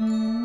Mm.